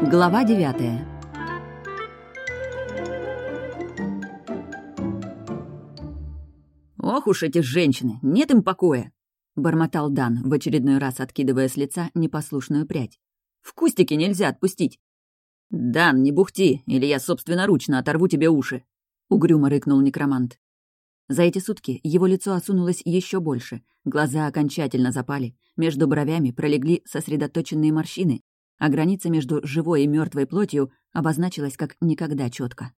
Глава девятая. «Ох уж эти женщины, нет им покоя!» — бормотал Дан, в очередной раз откидывая с лица непослушную прядь. «В кустике нельзя отпустить!» «Дан, не бухти, или я собственноручно оторву тебе уши!» — угрюмо рыкнул некромант. За эти сутки его лицо осунулось еще больше, глаза окончательно запали, между бровями пролегли сосредоточенные морщины, а граница между живой и мертвой плотью обозначилась как никогда четко.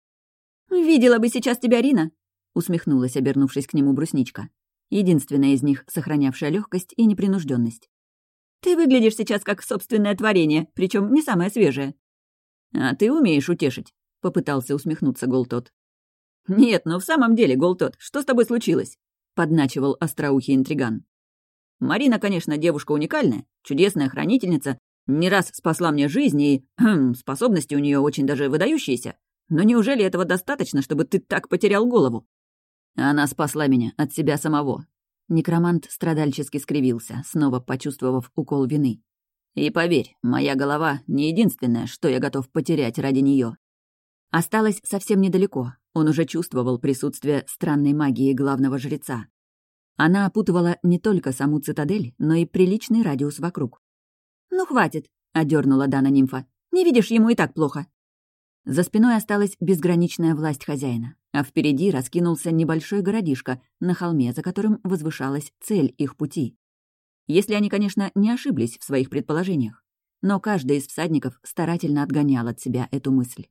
«Видела бы сейчас тебя, Рина!» — усмехнулась, обернувшись к нему брусничка. Единственная из них, сохранявшая легкость и непринужденность. «Ты выглядишь сейчас как собственное творение, причем не самое свежее». «А ты умеешь утешить», — попытался усмехнуться Голтот. «Нет, но в самом деле, Голтот, что с тобой случилось?» — подначивал остроухий интриган. «Марина, конечно, девушка уникальная, чудесная хранительница, не раз спасла мне жизнь, и хм, способности у нее очень даже выдающиеся. Но неужели этого достаточно, чтобы ты так потерял голову? Она спасла меня от себя самого. Некромант страдальчески скривился, снова почувствовав укол вины. И поверь, моя голова не единственное, что я готов потерять ради нее. Осталось совсем недалеко. Он уже чувствовал присутствие странной магии главного жреца. Она опутывала не только саму цитадель, но и приличный радиус вокруг. «Ну, хватит», — одернула Дана нимфа. «Не видишь, ему и так плохо». За спиной осталась безграничная власть хозяина, а впереди раскинулся небольшой городишко на холме, за которым возвышалась цель их пути. Если они, конечно, не ошиблись в своих предположениях. Но каждый из всадников старательно отгонял от себя эту мысль.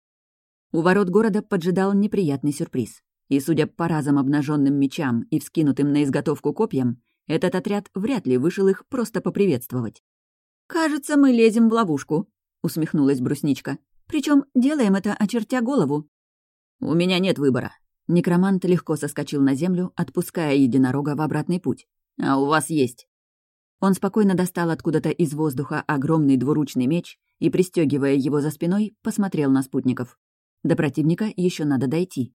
У ворот города поджидал неприятный сюрприз. И, судя по разом обнаженным мечам и вскинутым на изготовку копьям, этот отряд вряд ли вышел их просто поприветствовать. «Кажется, мы лезем в ловушку», — усмехнулась брусничка. Причем делаем это, очертя голову». «У меня нет выбора». Некромант легко соскочил на землю, отпуская единорога в обратный путь. «А у вас есть». Он спокойно достал откуда-то из воздуха огромный двуручный меч и, пристегивая его за спиной, посмотрел на спутников. До противника еще надо дойти.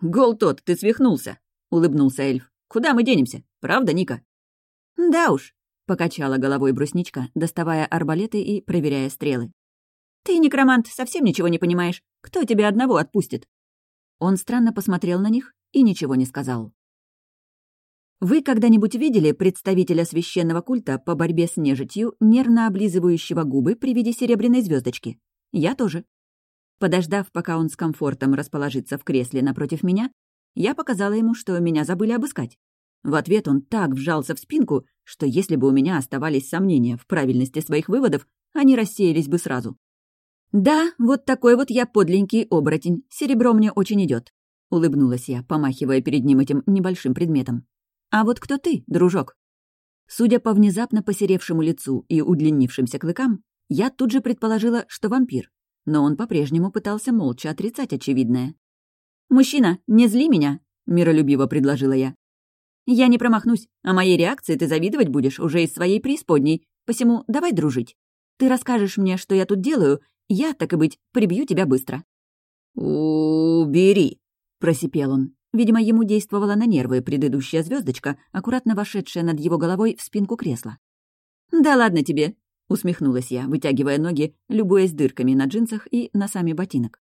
«Гол тот, ты свихнулся!» — улыбнулся эльф. «Куда мы денемся? Правда, Ника?» «Да уж», Покачала головой брусничка, доставая арбалеты и проверяя стрелы. «Ты, некромант, совсем ничего не понимаешь. Кто тебя одного отпустит?» Он странно посмотрел на них и ничего не сказал. Вы когда-нибудь видели представителя священного культа по борьбе с нежитью, нервно облизывающего губы при виде серебряной звездочки? Я тоже. Подождав, пока он с комфортом расположится в кресле напротив меня, я показала ему, что меня забыли обыскать. В ответ он так вжался в спинку, что если бы у меня оставались сомнения в правильности своих выводов, они рассеялись бы сразу. «Да, вот такой вот я подленький оборотень. Серебро мне очень идет, улыбнулась я, помахивая перед ним этим небольшим предметом. «А вот кто ты, дружок?» Судя по внезапно посеревшему лицу и удлинившимся клыкам, я тут же предположила, что вампир, но он по-прежнему пытался молча отрицать очевидное. «Мужчина, не зли меня!» — миролюбиво предложила я. Я не промахнусь, а моей реакции ты завидовать будешь уже из своей преисподней, посему давай дружить. Ты расскажешь мне, что я тут делаю, я, так и быть, прибью тебя быстро». «Убери», — просипел он. Видимо, ему действовала на нервы предыдущая звездочка, аккуратно вошедшая над его головой в спинку кресла. «Да ладно тебе», — усмехнулась я, вытягивая ноги, любуясь дырками на джинсах и носами ботинок.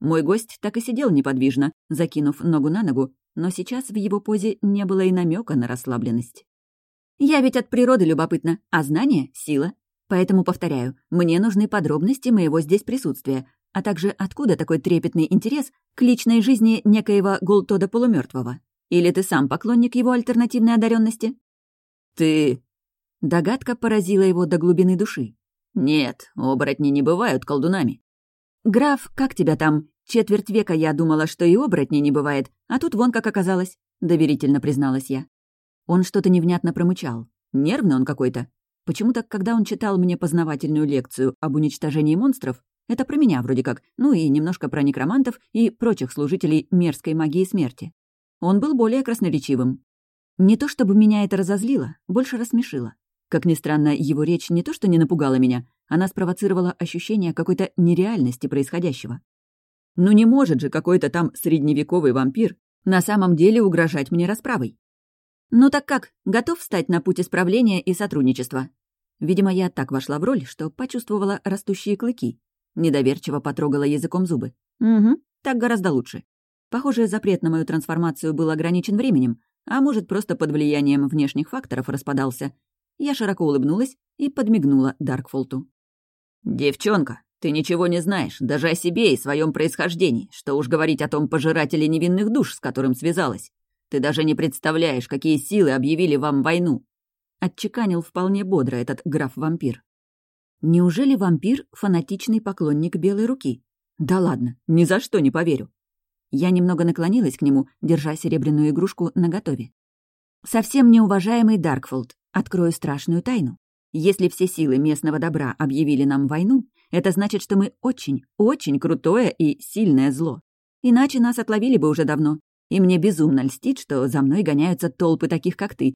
Мой гость так и сидел неподвижно, закинув ногу на ногу, но сейчас в его позе не было и намека на расслабленность. «Я ведь от природы любопытна, а знание — сила. Поэтому, повторяю, мне нужны подробности моего здесь присутствия, а также откуда такой трепетный интерес к личной жизни некоего Голтода полумертвого. Или ты сам поклонник его альтернативной одаренности? «Ты...» Догадка поразила его до глубины души. «Нет, оборотни не бывают колдунами». «Граф, как тебя там? Четверть века я думала, что и оборотней не бывает, а тут вон как оказалось», — доверительно призналась я. Он что-то невнятно промычал. Нервный он какой-то. Почему-то, когда он читал мне познавательную лекцию об уничтожении монстров, это про меня вроде как, ну и немножко про некромантов и прочих служителей мерзкой магии смерти. Он был более красноречивым. Не то чтобы меня это разозлило, больше рассмешило. Как ни странно, его речь не то что не напугала меня, она спровоцировала ощущение какой-то нереальности происходящего. Ну не может же какой-то там средневековый вампир на самом деле угрожать мне расправой. «Ну так как, готов встать на путь исправления и сотрудничества?» Видимо, я так вошла в роль, что почувствовала растущие клыки. Недоверчиво потрогала языком зубы. «Угу, так гораздо лучше. Похоже, запрет на мою трансформацию был ограничен временем, а может, просто под влиянием внешних факторов распадался. Я широко улыбнулась и подмигнула Даркфолту. «Девчонка, ты ничего не знаешь, даже о себе и своем происхождении, что уж говорить о том пожирателе невинных душ, с которым связалась. Ты даже не представляешь, какие силы объявили вам войну!» Отчеканил вполне бодро этот граф-вампир. Неужели вампир — фанатичный поклонник белой руки? Да ладно, ни за что не поверю. Я немного наклонилась к нему, держа серебряную игрушку наготове. «Совсем неуважаемый Даркфолд, открою страшную тайну. Если все силы местного добра объявили нам войну, это значит, что мы очень, очень крутое и сильное зло. Иначе нас отловили бы уже давно. И мне безумно льстит, что за мной гоняются толпы таких, как ты.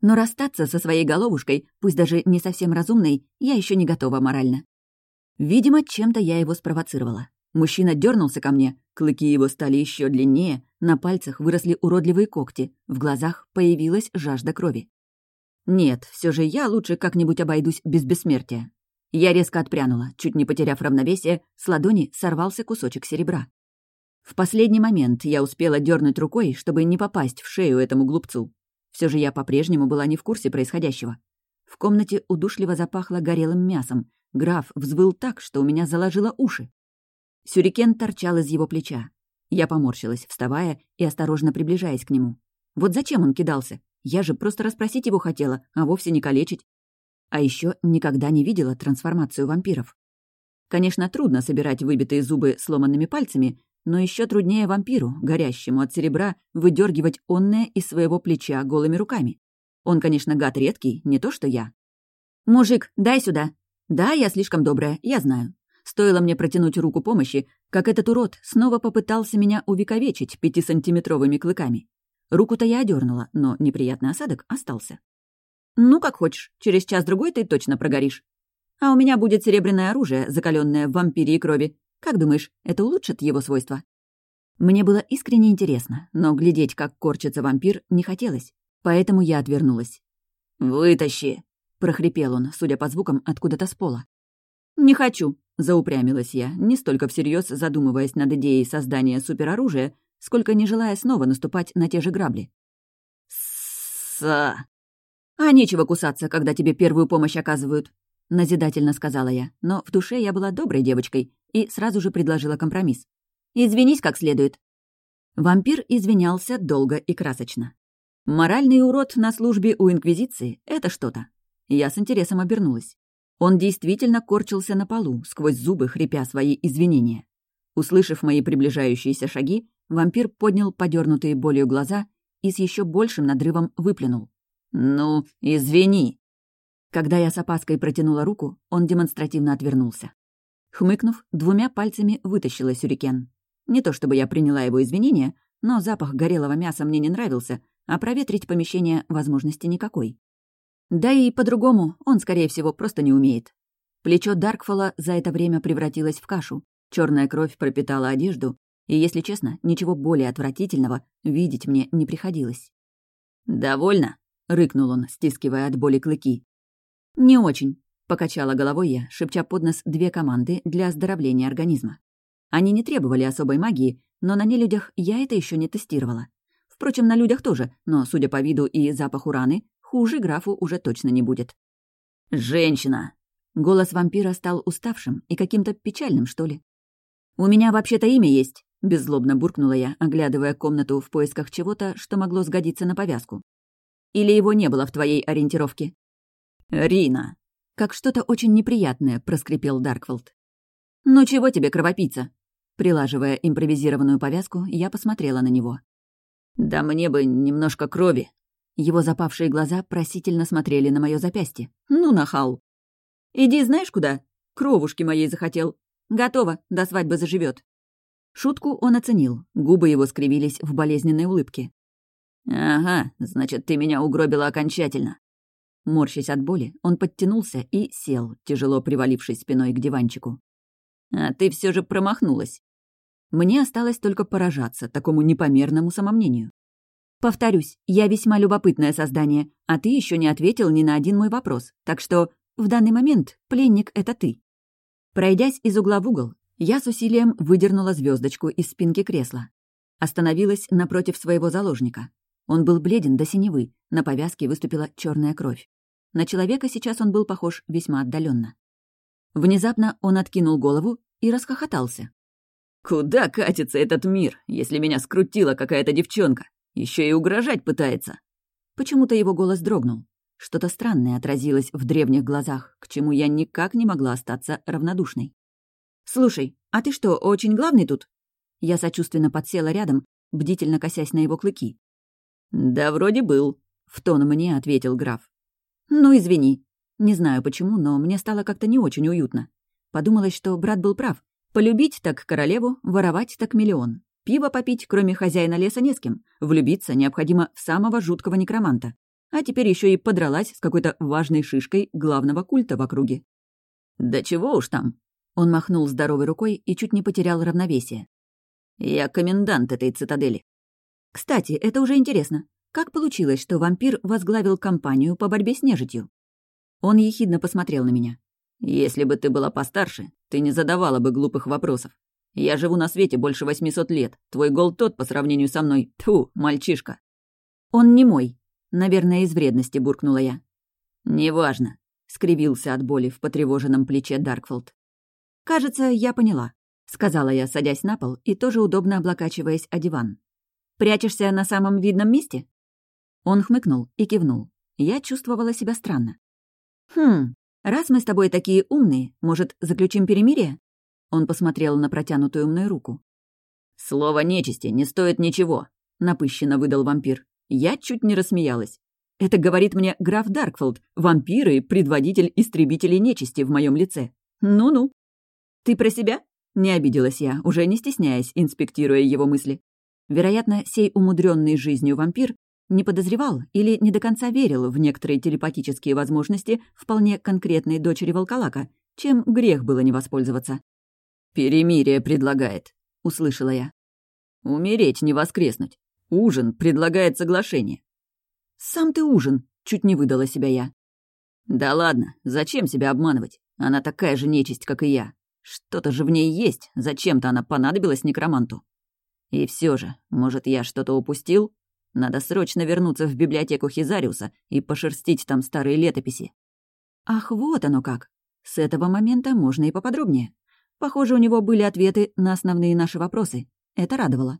Но расстаться со своей головушкой, пусть даже не совсем разумной, я еще не готова морально. Видимо, чем-то я его спровоцировала. Мужчина дернулся ко мне, клыки его стали еще длиннее, на пальцах выросли уродливые когти, в глазах появилась жажда крови. Нет, все же я лучше как-нибудь обойдусь без бессмертия. Я резко отпрянула, чуть не потеряв равновесие, с ладони сорвался кусочек серебра. В последний момент я успела дернуть рукой, чтобы не попасть в шею этому глупцу. Все же я по-прежнему была не в курсе происходящего. В комнате удушливо запахло горелым мясом. Граф взвыл так, что у меня заложило уши. Сюрикен торчал из его плеча. Я поморщилась, вставая и осторожно приближаясь к нему. Вот зачем он кидался? Я же просто расспросить его хотела, а вовсе не калечить. А еще никогда не видела трансформацию вампиров. Конечно, трудно собирать выбитые зубы сломанными пальцами, но еще труднее вампиру, горящему от серебра, выдергивать онное из своего плеча голыми руками. Он, конечно, гад редкий, не то что я. «Мужик, дай сюда!» «Да, я слишком добрая, я знаю. Стоило мне протянуть руку помощи, как этот урод снова попытался меня увековечить пятисантиметровыми клыками. Руку-то я одернула, но неприятный осадок остался. «Ну, как хочешь, через час-другой ты точно прогоришь. А у меня будет серебряное оружие, закаленное в вампире и крови. Как думаешь, это улучшит его свойства?» Мне было искренне интересно, но глядеть, как корчится вампир, не хотелось, поэтому я отвернулась. «Вытащи!» — прохрипел он, судя по звукам, откуда-то с пола. «Не хочу», — заупрямилась я, не столько всерьез задумываясь над идеей создания супероружия, сколько не желая снова наступать на те же грабли. «Са!» «А нечего кусаться, когда тебе первую помощь оказывают», — назидательно сказала я, но в душе я была доброй девочкой и сразу же предложила компромисс. «Извинись как следует». Вампир извинялся долго и красочно. Моральный урод на службе у Инквизиции — это что-то. Я с интересом обернулась. Он действительно корчился на полу, сквозь зубы хрипя свои извинения. Услышав мои приближающиеся шаги, вампир поднял подернутые болью глаза и с еще большим надрывом выплюнул. «Ну, извини!» Когда я с опаской протянула руку, он демонстративно отвернулся. Хмыкнув, двумя пальцами вытащила сюрикен. Не то чтобы я приняла его извинения, но запах горелого мяса мне не нравился, а проветрить помещение возможности никакой. Да и по-другому он, скорее всего, просто не умеет. Плечо Даркфола за это время превратилось в кашу. Черная кровь пропитала одежду, и, если честно, ничего более отвратительного видеть мне не приходилось. «Довольно?» — рыкнул он, стискивая от боли клыки. «Не очень», — покачала головой я, шепча под нос две команды для оздоровления организма. Они не требовали особой магии, но на нелюдях я это еще не тестировала. Впрочем, на людях тоже, но, судя по виду и запаху раны, Хуже графу уже точно не будет. «Женщина!» Голос вампира стал уставшим и каким-то печальным, что ли. «У меня вообще-то имя есть», — беззлобно буркнула я, оглядывая комнату в поисках чего-то, что могло сгодиться на повязку. «Или его не было в твоей ориентировке?» «Рина!» Как что-то очень неприятное проскрипел Даркфолд. «Ну чего тебе, кровопийца?» Прилаживая импровизированную повязку, я посмотрела на него. «Да мне бы немножко крови», его запавшие глаза просительно смотрели на мое запястье. «Ну, нахал!» «Иди знаешь куда? Кровушки моей захотел. Готово, до свадьбы заживет. Шутку он оценил, губы его скривились в болезненной улыбке. «Ага, значит, ты меня угробила окончательно». Морщась от боли, он подтянулся и сел, тяжело привалившись спиной к диванчику. «А ты все же промахнулась». Мне осталось только поражаться такому непомерному самомнению. Повторюсь, я весьма любопытное создание, а ты еще не ответил ни на один мой вопрос, так что в данный момент пленник — это ты». Пройдясь из угла в угол, я с усилием выдернула звездочку из спинки кресла. Остановилась напротив своего заложника. Он был бледен до синевы, на повязке выступила черная кровь. На человека сейчас он был похож весьма отдаленно. Внезапно он откинул голову и расхохотался. «Куда катится этот мир, если меня скрутила какая-то девчонка? Еще и угрожать пытается!» Почему-то его голос дрогнул. Что-то странное отразилось в древних глазах, к чему я никак не могла остаться равнодушной. «Слушай, а ты что, очень главный тут?» Я сочувственно подсела рядом, бдительно косясь на его клыки. «Да вроде был», — в тон мне ответил граф. «Ну, извини. Не знаю почему, но мне стало как-то не очень уютно. Подумалось, что брат был прав. Полюбить так королеву, воровать так миллион. Пиво попить, кроме хозяина леса, не с кем. Влюбиться необходимо в самого жуткого некроманта. А теперь еще и подралась с какой-то важной шишкой главного культа в округе. «Да чего уж там?» Он махнул здоровой рукой и чуть не потерял равновесие. «Я комендант этой цитадели». «Кстати, это уже интересно. Как получилось, что вампир возглавил кампанию по борьбе с нежитью?» Он ехидно посмотрел на меня. «Если бы ты была постарше, ты не задавала бы глупых вопросов. Я живу на свете больше восьмисот лет. Твой гол тот по сравнению со мной. Тьфу, мальчишка». «Он не мой», — наверное, из вредности буркнула я. «Неважно», — скривился от боли в потревоженном плече Даркфолд. «Кажется, я поняла», — сказала я, садясь на пол и тоже удобно облокачиваясь о диван. «Прячешься на самом видном месте?» Он хмыкнул и кивнул. Я чувствовала себя странно. «Хм, раз мы с тобой такие умные, может, заключим перемирие?» Он посмотрел на протянутую мной руку. «Слово нечисти не стоит ничего», — напыщенно выдал вампир. Я чуть не рассмеялась. Это говорит мне граф Даркфолд, вампир и предводитель истребителей нечисти в моем лице. Ну-ну. «Ты про себя?» — не обиделась я, уже не стесняясь, инспектируя его мысли. Вероятно, сей умудренный жизнью вампир не подозревал или не до конца верил в некоторые телепатические возможности вполне конкретной дочери Волколака, чем грех было не воспользоваться. «Перемирие предлагает», — услышала я. «Умереть, не воскреснуть. Ужин предлагает соглашение». «Сам ты ужин», — чуть не выдала себя я. «Да ладно, зачем себя обманывать? Она такая же нечисть, как и я. Что-то же в ней есть, зачем-то она понадобилась некроманту. И все же, может, я что-то упустил? Надо срочно вернуться в библиотеку Хизариуса и пошерстить там старые летописи». «Ах, вот оно как! С этого момента можно и поподробнее. Похоже, у него были ответы на основные наши вопросы. Это радовало.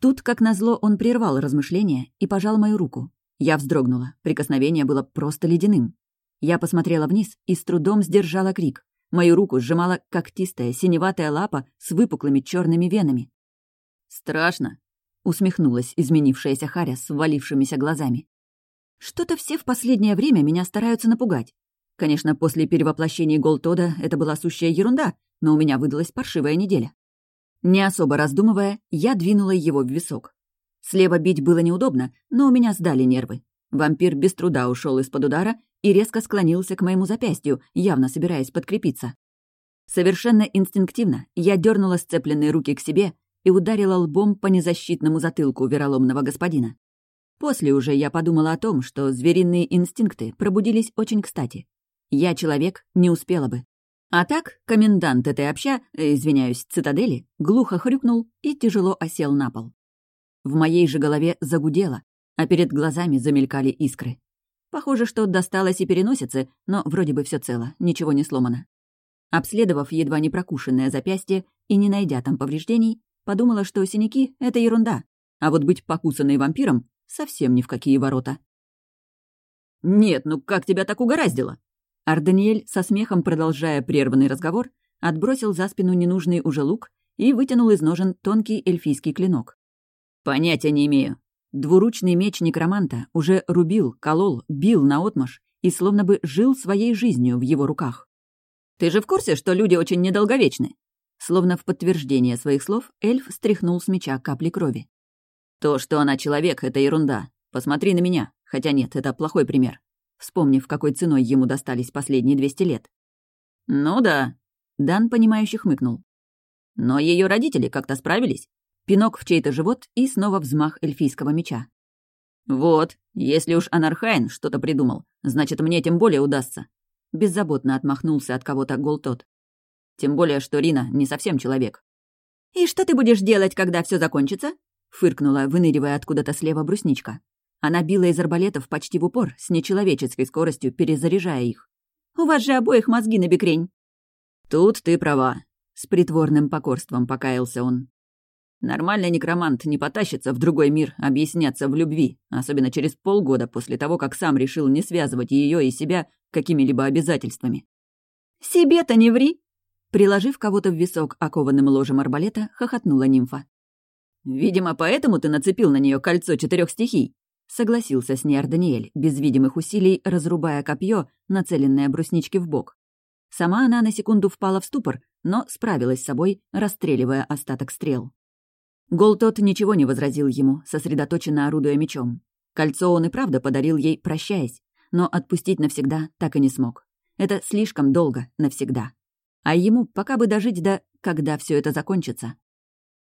Тут, как назло, он прервал размышления и пожал мою руку. Я вздрогнула. Прикосновение было просто ледяным. Я посмотрела вниз и с трудом сдержала крик. Мою руку сжимала когтистая, синеватая лапа с выпуклыми черными венами. «Страшно», — усмехнулась изменившаяся Харя с ввалившимися глазами. «Что-то все в последнее время меня стараются напугать. Конечно, после перевоплощения Голтода это была сущая ерунда, но у меня выдалась паршивая неделя. Не особо раздумывая, я двинула его в висок. Слева бить было неудобно, но у меня сдали нервы. Вампир без труда ушел из-под удара и резко склонился к моему запястью, явно собираясь подкрепиться. Совершенно инстинктивно я дернула сцепленные руки к себе и ударила лбом по незащитному затылку вероломного господина. После уже я подумала о том, что звериные инстинкты пробудились очень кстати. Я человек, не успела бы. А так, комендант этой обща, э, извиняюсь, цитадели, глухо хрюкнул и тяжело осел на пол. В моей же голове загудело, а перед глазами замелькали искры. Похоже, что досталось и переносице, но вроде бы все цело, ничего не сломано. Обследовав едва не прокушенное запястье и не найдя там повреждений, подумала, что синяки — это ерунда, а вот быть покусанной вампиром — совсем ни в какие ворота. «Нет, ну как тебя так угораздило?» Арданиэль, со смехом продолжая прерванный разговор, отбросил за спину ненужный уже лук и вытянул из ножен тонкий эльфийский клинок. «Понятия не имею». Двуручный меч некроманта уже рубил, колол, бил наотмашь и словно бы жил своей жизнью в его руках. «Ты же в курсе, что люди очень недолговечны?» Словно в подтверждение своих слов, эльф стряхнул с меча капли крови. «То, что она человек, — это ерунда. Посмотри на меня. Хотя нет, это плохой пример вспомнив, какой ценой ему достались последние двести лет. «Ну да», — Дан, понимающе хмыкнул. «Но ее родители как-то справились». Пинок в чей-то живот и снова взмах эльфийского меча. «Вот, если уж Анархайн что-то придумал, значит, мне тем более удастся». Беззаботно отмахнулся от кого-то гол тот. Тем более, что Рина не совсем человек». «И что ты будешь делать, когда все закончится?» — фыркнула, выныривая откуда-то слева брусничка. Она била из арбалетов почти в упор, с нечеловеческой скоростью перезаряжая их. «У вас же обоих мозги на бекрень». «Тут ты права», — с притворным покорством покаялся он. Нормальный некромант не потащится в другой мир объясняться в любви, особенно через полгода после того, как сам решил не связывать ее и себя какими-либо обязательствами. «Себе-то не ври!» Приложив кого-то в висок окованным ложем арбалета, хохотнула нимфа. «Видимо, поэтому ты нацепил на нее кольцо четырех стихий», согласился с ней Арданиэль, без видимых усилий разрубая копье, нацеленное брусничке в бок. Сама она на секунду впала в ступор, но справилась с собой, расстреливая остаток стрел. Голтот ничего не возразил ему, сосредоточенно орудуя мечом. Кольцо он и правда подарил ей, прощаясь, но отпустить навсегда так и не смог. Это слишком долго, навсегда. А ему пока бы дожить до «когда все это закончится».